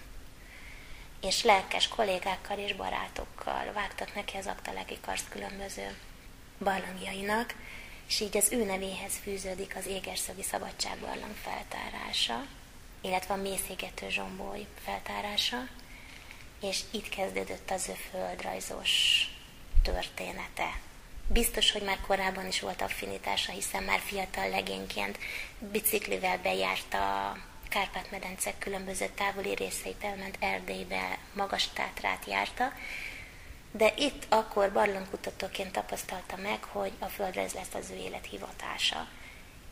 És lelkes kollégákkal és barátokkal vágtak neki az aktalegi karszt különböző barlangjainak, és így az ő nevéhez fűződik az Égerszögi Szabadságbarlang feltárása, illetve a Mészégető Zsomboly feltárása, és itt kezdődött az ő földrajzos története. Biztos, hogy már korábban is volt affinitása, hiszen már fiatal legényként biciklivel bejárta Kárpát-medence különböző távoli részeit, elment Erdélybe, Magas Tátrát járta, de itt akkor barlangkutatóként tapasztalta meg, hogy a földrajz lesz az ő élethivatása.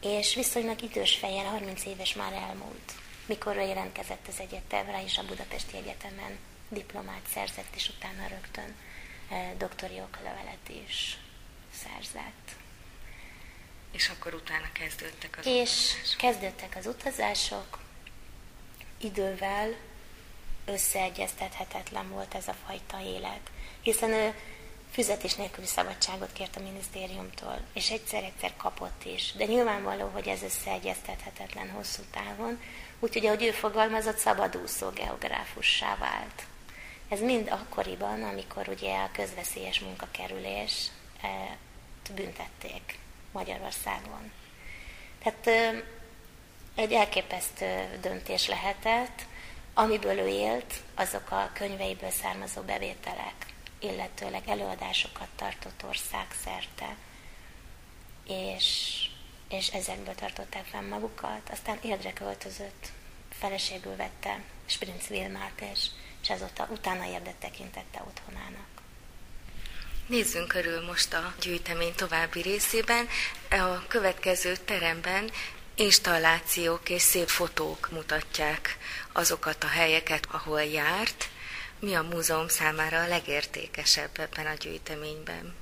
És viszonylag idős fejjel, 30 éves már elmúlt, mikor jelentkezett az egyetemre, és a Budapesti Egyetemen diplomát szerzett, és utána rögtön e, doktori oklevelet is szerzett. És akkor utána kezdődtek az És utazások. kezdődtek az utazások, idővel összeegyeztethetetlen volt ez a fajta élet, hiszen ő fizetés nélküli szabadságot kért a minisztériumtól, és egyszer-egyszer kapott is. De nyilvánvaló, hogy ez összeegyeztethetetlen hosszú távon, úgyhogy ahogy ő fogalmazott, szabadúszó geográfussá vált. Ez mind akkoriban, amikor ugye a közveszélyes munkakerülés e, büntették Magyarországon. Tehát egy elképesztő döntés lehetett, amiből ő élt, azok a könyveiből származó bevételek, illetőleg előadásokat tartott országszerte, és, és ezekből tartották fenn magukat. Aztán érdre költözött, feleségül vette Sprinc Vilmát, és, és azóta utána érdet tekintette otthonának. Nézzünk körül most a gyűjtemény további részében. A következő teremben installációk és szép fotók mutatják azokat a helyeket, ahol járt. Mi a múzeum számára a legértékesebb ebben a gyűjteményben?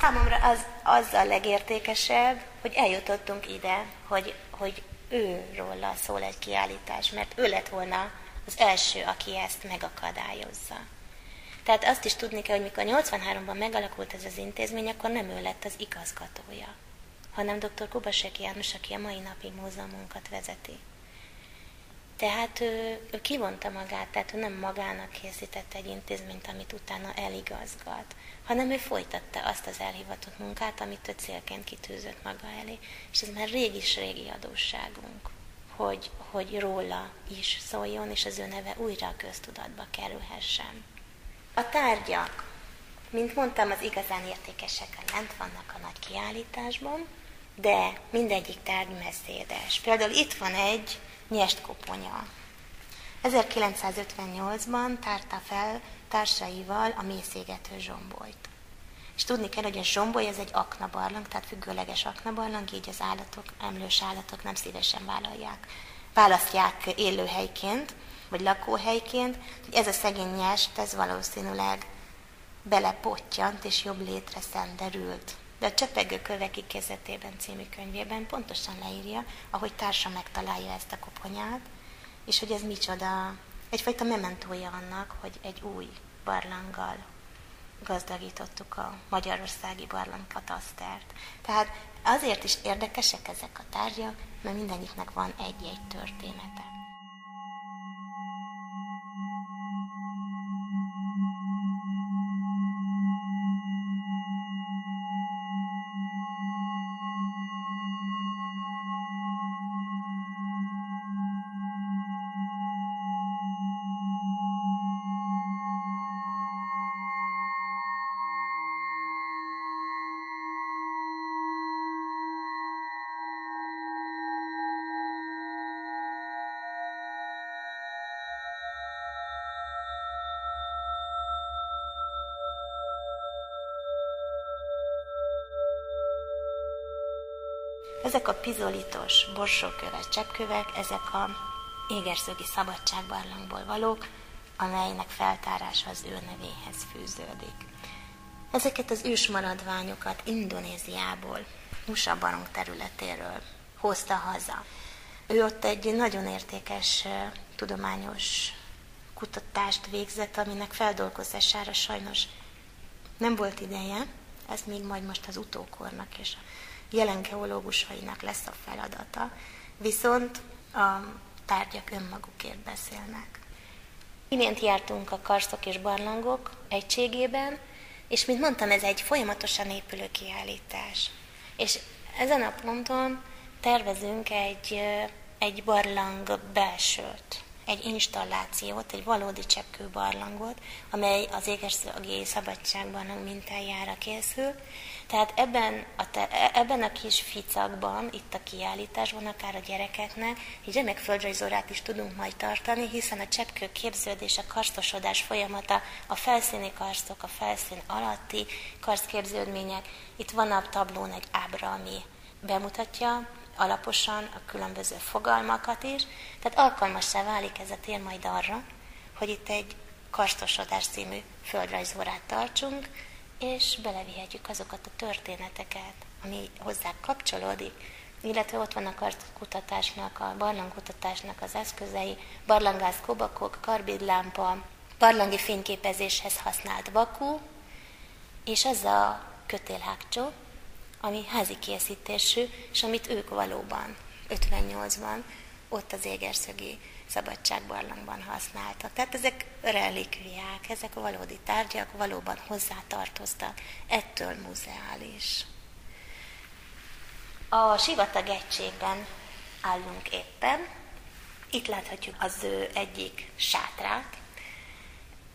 Számomra az, az a legértékesebb, hogy eljutottunk ide, hogy, hogy őróla szól egy kiállítás, mert ő lett volna az első, aki ezt megakadályozza. Tehát azt is tudni kell, hogy mikor 83-ban megalakult ez az intézmény, akkor nem ő lett az igazgatója, hanem dr. Kubasek János, aki a mai napig múzeumunkat vezeti. Tehát ő, ő kivonta magát, tehát ő nem magának készített egy intézményt, amit utána eligazgat, hanem ő folytatta azt az elhivatott munkát, amit ő célként kitűzött maga elé. És ez már régi régi adósságunk, hogy, hogy róla is szóljon, és az ő neve újra a köztudatba kerülhessen. A tárgyak, mint mondtam, az igazán értékesek lent vannak a nagy kiállításban, de mindegyik tárgy messzédes. Például itt van egy nyestkoponya. 1958-ban tárta fel társaival a mészégető zsombolyt. És tudni kell, hogy a zsomboly ez egy aknabarlang, tehát függőleges aknabarlang, így az állatok, emlős állatok nem szívesen vállalják. Választják élőhelyként, vagy lakóhelyként, hogy ez a szegény nyest, ez valószínűleg belepottyant és jobb létre szenderült. De a Csepegő köveki kezetében című könyvében pontosan leírja, ahogy társa megtalálja ezt a koponyát, és hogy ez micsoda, egyfajta mementója annak, hogy egy új barlanggal gazdagítottuk a magyarországi barlangkatasztert. Tehát azért is érdekesek ezek a tárgyak, mert mindegyiknek van egy-egy története. Ezek a pizolitos, borsóköves cseppkövek, ezek a égerszögi szabadságbarlangból valók, amelynek feltárása az ő nevéhez fűződik. Ezeket az ősmaradványokat Indonéziából, Nusa barong területéről hozta haza. Ő ott egy nagyon értékes tudományos kutatást végzett, aminek feldolgozására sajnos nem volt ideje, ez még majd most az utókornak és a jelen geológusainak lesz a feladata, viszont a tárgyak önmagukért beszélnek. Imént jártunk a karsztok és barlangok egységében, és mint mondtam, ez egy folyamatosan épülő kiállítás. És ezen a ponton tervezünk egy, egy barlang belsőt egy installációt, egy valódi cseppkő barlangot, amely az égesszögi szabadságban mintájára készül. Tehát ebben a, te, ebben a kis ficakban, itt a kiállításban, akár a gyerekeknek, egy remek földrajzórát is tudunk majd tartani, hiszen a cseppkő képződés, a karstosodás folyamata, a felszíni karstok, a felszín alatti karstképződmények. Itt van a tablón egy ábra, ami bemutatja alaposan a különböző fogalmakat is, tehát alkalmassá válik ez a tér majd arra, hogy itt egy karstosodás című földrajzórát tartsunk, és belevihetjük azokat a történeteket, ami hozzá kapcsolódik, illetve ott van a kartkutatásnak, a barlangkutatásnak az eszközei, barlangász kobakok, karbidlámpa, barlangi fényképezéshez használt vakú, és ez a kötélhágcsó, ami házi készítésű, és amit ők valóban 58-ban ott az égerszögi szabadságbarlangban használtak. Tehát ezek relikviák, ezek valódi tárgyak, valóban hozzátartoztak, ettől muzeális. A sivatag egységben állunk éppen. Itt láthatjuk az ő egyik sátrát,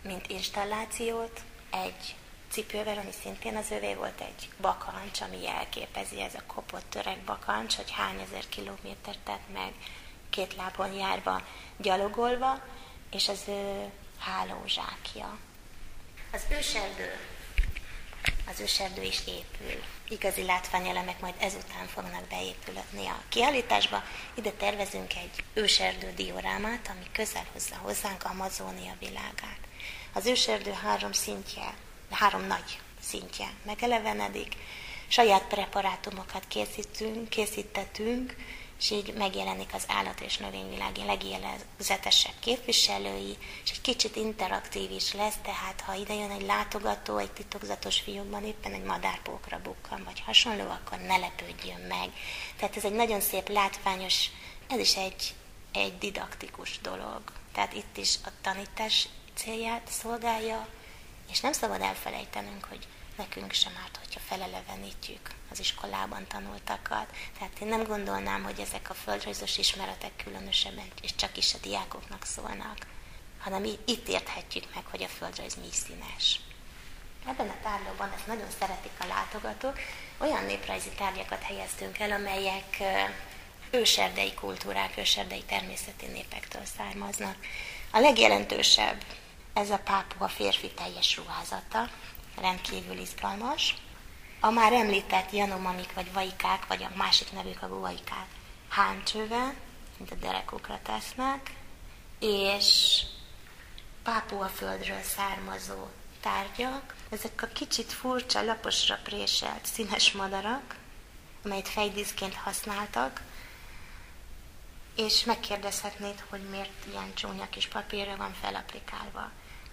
mint installációt, egy cipővel, ami szintén az övé volt egy bakancs, ami jelképezi ez a kopott öreg bakancs, hogy hány ezer kilométert tett meg két lábon járva, gyalogolva, és az ő hálózsákja. Az őserdő, az őserdő is épül. Igazi látványelemek majd ezután fognak beépülni a kiállításba. Ide tervezünk egy őserdő diorámát, ami közel hozza hozzánk Amazónia világát. Az őserdő három szintje három nagy szintje megelevenedik, saját preparátumokat készítünk, készítettünk, és így megjelenik az állat és növényvilági legjelzetesebb képviselői, és egy kicsit interaktív is lesz, tehát ha ide jön egy látogató egy titokzatos fiókban éppen egy madárpókra bukkan, vagy hasonló, akkor ne lepődjön meg. Tehát ez egy nagyon szép, látványos, ez is egy, egy didaktikus dolog. Tehát itt is a tanítás célját szolgálja, és nem szabad elfelejtenünk, hogy nekünk sem árt, hogyha felelevenítjük az iskolában tanultakat. Tehát én nem gondolnám, hogy ezek a földrajzos ismeretek különösebben és csak is a diákoknak szólnak, hanem itt érthetjük meg, hogy a földrajz mi színes. Ebben a tárlóban ezt nagyon szeretik a látogatók. Olyan néprajzi tárgyakat helyeztünk el, amelyek őserdei kultúrák, őserdei természeti népektől származnak. A legjelentősebb ez a pápua férfi teljes ruházata, rendkívül izgalmas. A már említett janomamik vagy vaikák, vagy a másik nevük a guaikák háncsővel, mint a derekukra tesznek, és pápua földről származó tárgyak, ezek a kicsit furcsa, laposra préselt színes madarak, amelyet fejdíszként használtak, és megkérdezhetnéd, hogy miért ilyen csúnya kis papírra van felaplikálva.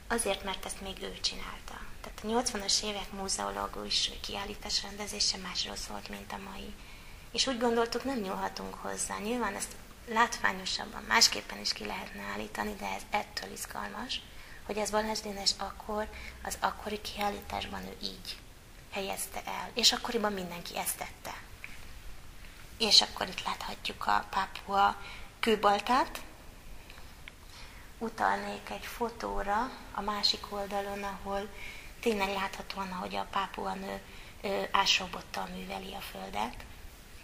Azért, mert ezt még ő csinálta. Tehát a 80-as évek múzeológus kiállítás rendezése másról szólt, mint a mai. És úgy gondoltuk, nem nyúlhatunk hozzá. Nyilván ezt látványosabban, másképpen is ki lehetne állítani, de ez ettől izgalmas, hogy ez Balázs Dénes akkor, az akkori kiállításban ő így helyezte el. És akkoriban mindenki ezt tette. És akkor itt láthatjuk a pápua kőbaltát, utalnék egy fotóra a másik oldalon, ahol tényleg láthatóan, hogy a pápua nő ásrobottal műveli a földet,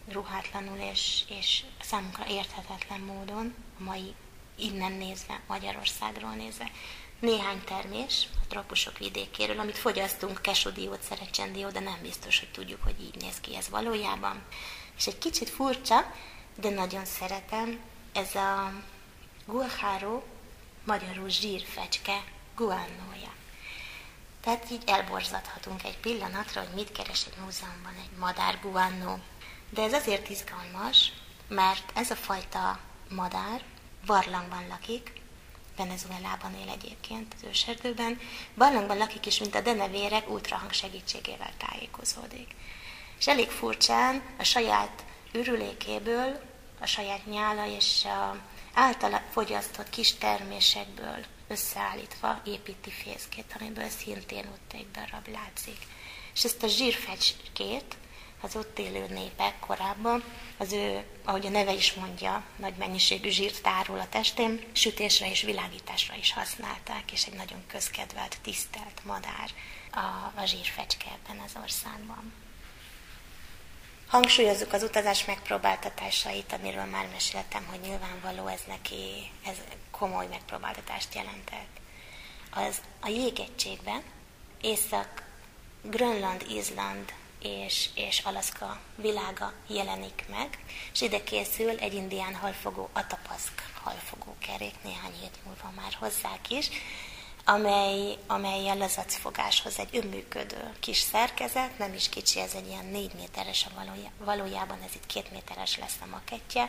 ruhátlanul és, és számunkra érthetetlen módon, a mai innen nézve, Magyarországról nézve. Néhány termés a tropusok vidékéről, amit fogyasztunk, kesodiót, szerecsendiót, de nem biztos, hogy tudjuk, hogy így néz ki ez valójában. És egy kicsit furcsa, de nagyon szeretem, ez a guajaro magyarul zsírfecske guannója. Tehát így elborzadhatunk egy pillanatra, hogy mit keres egy múzeumban egy madár guannó. De ez azért izgalmas, mert ez a fajta madár varlangban lakik, Venezuelában él egyébként az őserdőben, barlangban lakik is, mint a denevérek, ultrahang segítségével tájékozódik. És elég furcsán a saját ürülékéből, a saját nyála és a általa fogyasztott kis termésekből összeállítva építi fészkét, amiből szintén ott egy darab látszik. És ezt a zsírfecskét az ott élő népek korábban, az ő, ahogy a neve is mondja, nagy mennyiségű zsírt tárol a testén, sütésre és világításra is használták, és egy nagyon közkedvelt, tisztelt madár a, a zsírfecske ebben az országban. Hangsúlyozzuk az utazás megpróbáltatásait, amiről már meséltem, hogy nyilvánvaló ez neki, ez komoly megpróbáltatást jelentett. Az a jégegységben Észak, Grönland, Izland és, és Alaszka világa jelenik meg, és ide készül egy indián halfogó, Atapaszk halfogó kerék, néhány hét múlva már hozzák is, amely, amely a lazacfogáshoz egy önműködő kis szerkezet, nem is kicsi, ez egy ilyen négy méteres, valójában ez itt két méteres lesz a makettje,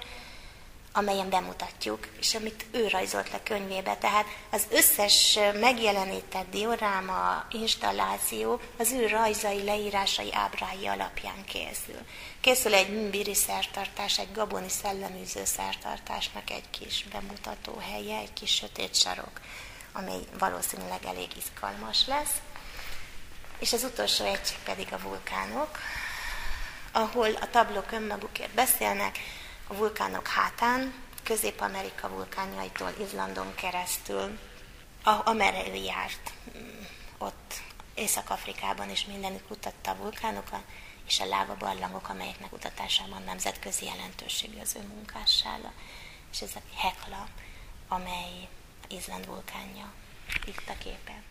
amelyen bemutatjuk, és amit ő rajzolt le könyvébe. Tehát az összes megjelenített dioráma, installáció az ő rajzai, leírásai, ábrái alapján készül. Készül egy mbiri szertartás, egy gaboni szelleműző szertartásnak egy kis bemutató helye, egy kis sötét sarok, amely valószínűleg elég izgalmas lesz. És az utolsó egység pedig a vulkánok, ahol a tablók önmagukért beszélnek, a vulkánok hátán, Közép-Amerika vulkánjaitól Izlandon keresztül, amerre ő járt, mm, ott Észak-Afrikában is mindenütt kutatta a vulkánokat, és a láva barlangok, amelyek megkutatásában nemzetközi jelentőségű az ő munkássága. És ez a Hekla, amely Izland vulkánja itt a képen.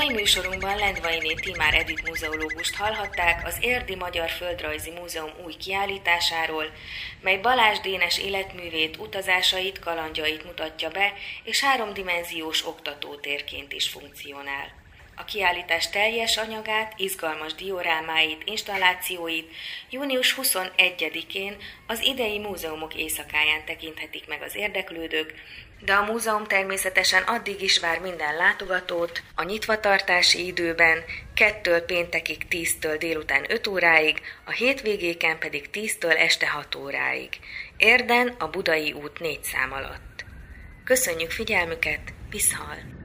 Mai műsorunkban Lendvainé Timár Edith múzeológust hallhatták az Érdi Magyar Földrajzi Múzeum új kiállításáról, mely Balázs Dénes életművét, utazásait, kalandjait mutatja be, és háromdimenziós oktatótérként is funkcionál. A kiállítás teljes anyagát, izgalmas diorámáit, installációit június 21-én az idei múzeumok éjszakáján tekinthetik meg az érdeklődők, de a múzeum természetesen addig is vár minden látogatót a nyitvatartási időben, kettől péntekig 10-től délután 5 óráig, a hétvégéken pedig 10-től este 6 óráig. Érden a Budai út 4 szám alatt. Köszönjük figyelmüket, viszhal!